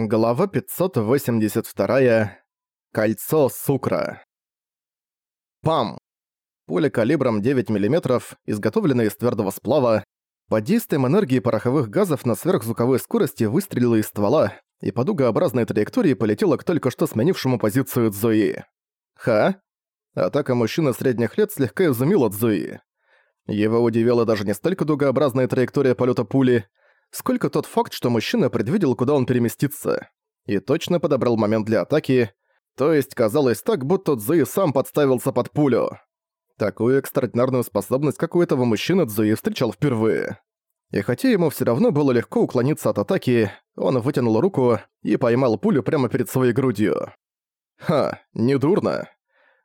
Глава 582. Кольцо Сукра. Пам! Пуля калибром 9 мм, изготовленная из твердого сплава, под действием энергии пороховых газов на сверхзвуковой скорости выстрелила из ствола и по дугообразной траектории полетела к только что сменившему позицию Цзуи. Ха? Атака мужчины средних лет слегка изумила Цзуи. Его удивила даже не столько дугообразная траектория полета пули, сколько тот факт, что мужчина предвидел, куда он переместится, и точно подобрал момент для атаки, то есть казалось так, будто Цзуи сам подставился под пулю. Такую экстраординарную способность, как у этого мужчины, Цзуи встречал впервые. И хотя ему все равно было легко уклониться от атаки, он вытянул руку и поймал пулю прямо перед своей грудью. Ха, недурно.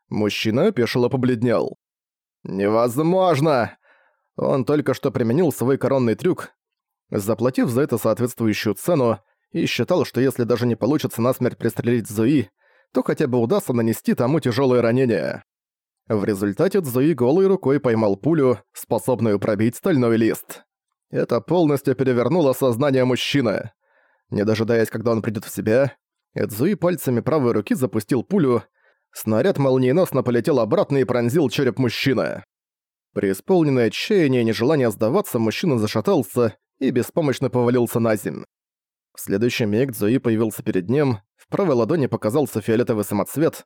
Мужчина опешило побледнел. «Невозможно!» Он только что применил свой коронный трюк, заплатив за это соответствующую цену, и считал, что если даже не получится насмерть пристрелить Зуи, то хотя бы удастся нанести тому тяжелое ранение. В результате Цзуи голой рукой поймал пулю, способную пробить стальной лист. Это полностью перевернуло сознание мужчины. Не дожидаясь, когда он придет в себя, Эдзуи пальцами правой руки запустил пулю, снаряд молниеносно полетел обратно и пронзил череп мужчины. При исполненной отчаяния и нежелания сдаваться, мужчина зашатался и беспомощно повалился на землю. В следующий миг Зои появился перед ним, в правой ладони показался фиолетовый самоцвет,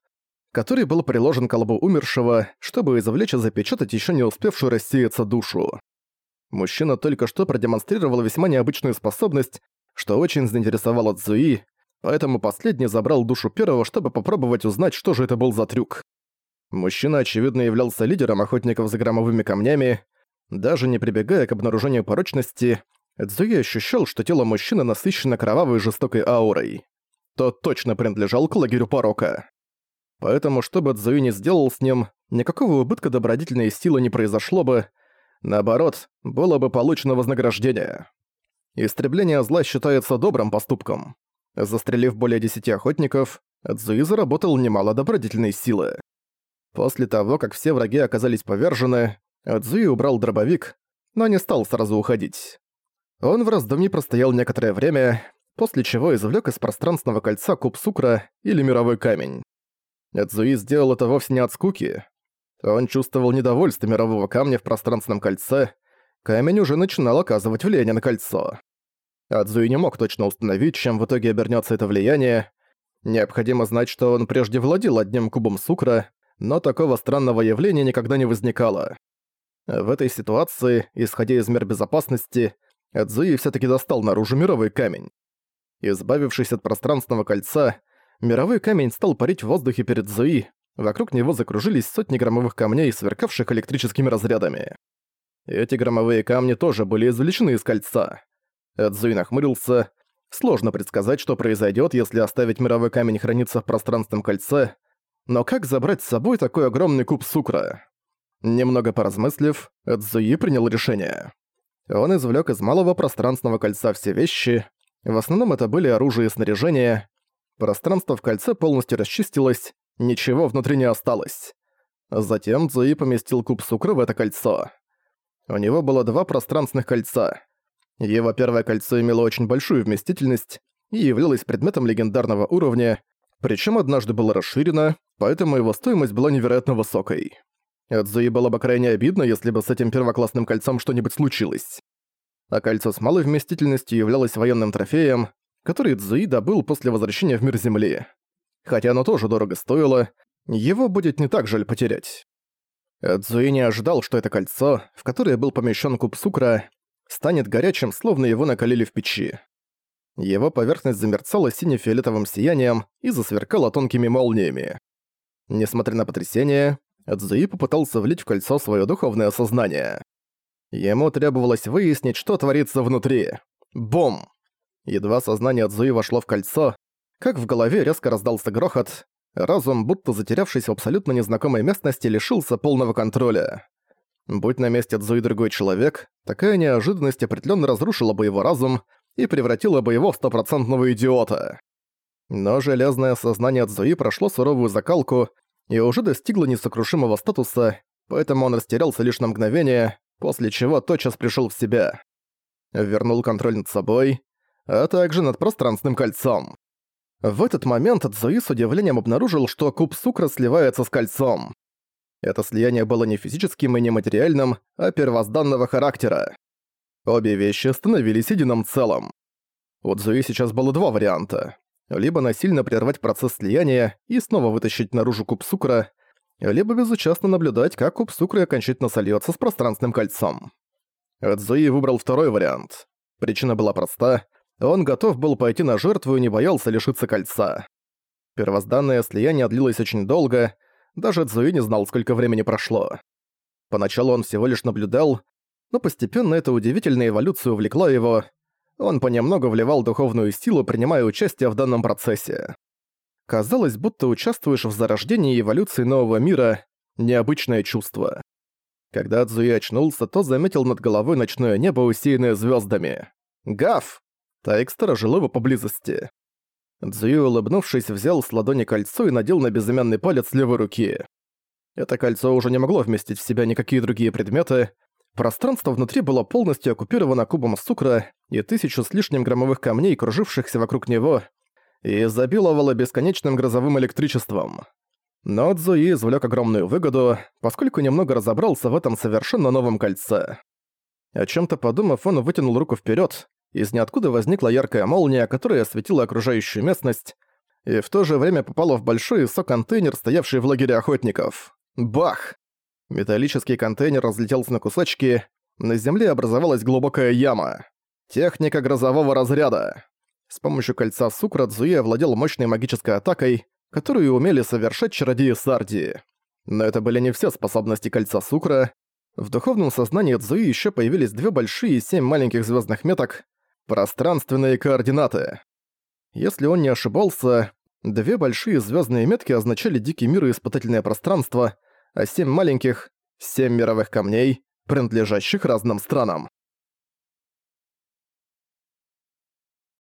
который был приложен к колбу умершего, чтобы извлечь и запечатать еще не успевшую рассеяться душу. Мужчина только что продемонстрировал весьма необычную способность, что очень заинтересовало Цзуи, поэтому последний забрал душу первого, чтобы попробовать узнать, что же это был за трюк. Мужчина, очевидно, являлся лидером охотников за громовыми камнями, даже не прибегая к обнаружению порочности, Цзуи ощущал, что тело мужчины насыщено кровавой и жестокой аурой. Тот точно принадлежал к лагерю порока. Поэтому, что бы Цзуи не сделал с ним, никакого убытка добродетельной силы не произошло бы, наоборот, было бы получено вознаграждение. Истребление зла считается добрым поступком. Застрелив более десяти охотников, Цзуи заработал немало добродетельной силы. После того, как все враги оказались повержены, Цзуи убрал дробовик, но не стал сразу уходить. Он в раздумье простоял некоторое время, после чего извлек из пространственного кольца куб сукра или мировой камень. Эдзуи сделал это вовсе не от скуки. Он чувствовал недовольство мирового камня в пространственном кольце, камень уже начинал оказывать влияние на кольцо. Адзуи не мог точно установить, чем в итоге обернется это влияние. Необходимо знать, что он прежде владел одним кубом сукра, но такого странного явления никогда не возникало. В этой ситуации, исходя из мер безопасности, Эдзуи всё-таки достал наружу мировой камень. Избавившись от пространственного кольца, мировой камень стал парить в воздухе перед Зуи, вокруг него закружились сотни громовых камней, сверкавших электрическими разрядами. Эти громовые камни тоже были извлечены из кольца. Эдзуи нахмурился. Сложно предсказать, что произойдёт, если оставить мировой камень храниться в пространственном кольце, но как забрать с собой такой огромный куб сукра? Немного поразмыслив, Эдзуи принял решение. Он извлек из малого пространственного кольца все вещи. В основном это были оружие и снаряжение. Пространство в кольце полностью расчистилось, ничего внутри не осталось. Затем Цзуи поместил куб сукры в это кольцо. У него было два пространственных кольца. Его первое кольцо имело очень большую вместительность и являлось предметом легендарного уровня, причем однажды было расширено, поэтому его стоимость была невероятно высокой. Эдзуи было бы крайне обидно, если бы с этим первоклассным кольцом что-нибудь случилось. А кольцо с малой вместительностью являлось военным трофеем, который Эдзуи добыл после возвращения в мир Земли. Хотя оно тоже дорого стоило, его будет не так жаль потерять. Эдзуи не ожидал, что это кольцо, в которое был помещен куб сукра, станет горячим, словно его накалили в печи. Его поверхность замерцала сине-фиолетовым сиянием и засверкала тонкими молниями. Несмотря на потрясение, Цзуи попытался влить в кольцо свое духовное сознание. Ему требовалось выяснить, что творится внутри. Бум! Едва сознание Цзуи вошло в кольцо, как в голове резко раздался грохот, разум, будто затерявшись в абсолютно незнакомой местности, лишился полного контроля. Будь на месте Цзуи другой человек, такая неожиданность определенно разрушила бы его разум и превратила бы его в стопроцентного идиота. Но железное сознание Цзуи прошло суровую закалку и уже достигло несокрушимого статуса, поэтому он растерялся лишь на мгновение, после чего тотчас пришел в себя. Вернул контроль над собой. а также над пространственным кольцом. В этот момент Цзуи с удивлением обнаружил, что куб Сукра сливается с кольцом. Это слияние было не физическим и не материальным, а первозданного характера. Обе вещи становились единым целым. У Цзуи сейчас было два варианта. Либо насильно прервать процесс слияния и снова вытащить наружу куб Сукра, либо безучастно наблюдать, как куб Сукры окончательно сольется с пространственным кольцом. Цзуи выбрал второй вариант. Причина была проста. Он готов был пойти на жертву и не боялся лишиться кольца. Первозданное слияние длилось очень долго, даже Цзуи не знал, сколько времени прошло. Поначалу он всего лишь наблюдал, но постепенно эта удивительная эволюция увлекла его. Он понемногу вливал духовную силу, принимая участие в данном процессе. Казалось, будто участвуешь в зарождении и эволюции нового мира. Необычное чувство. Когда Цзуи очнулся, то заметил над головой ночное небо, усеянное звездами. «Гав!» Тайк сторожил его поблизости. Цзуи, улыбнувшись, взял с ладони кольцо и надел на безымянный палец левой руки. Это кольцо уже не могло вместить в себя никакие другие предметы. Пространство внутри было полностью оккупировано кубом сукра и тысячу с лишним громовых камней, кружившихся вокруг него, и изобиловало бесконечным грозовым электричеством. Но Цзуи извлек огромную выгоду, поскольку немного разобрался в этом совершенно новом кольце. О чем то подумав, он вытянул руку вперед. Из ниоткуда возникла яркая молния, которая осветила окружающую местность, и в то же время попала в большой СО-контейнер, стоявший в лагере охотников. Бах! Металлический контейнер разлетелся на кусочки, на земле образовалась глубокая яма. Техника грозового разряда. С помощью кольца Сукра Цзуи овладел мощной магической атакой, которую умели совершать чародеи Сардии. Но это были не все способности кольца Сукра. В духовном сознании Цзуи еще появились две большие и семь маленьких звездных меток — пространственные координаты. Если он не ошибался, две большие звездные метки означали дикий мир и испытательное пространство, а семь маленьких — семь мировых камней, принадлежащих разным странам.